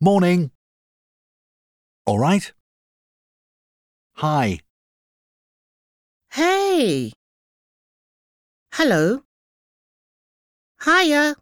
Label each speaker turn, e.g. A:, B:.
A: Morning. All right. Hi.
B: Hey. Hello. Hiya.